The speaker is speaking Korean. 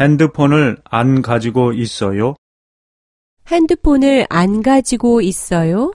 핸드폰을 안 가지고 있어요? 핸드폰을 안 가지고 있어요?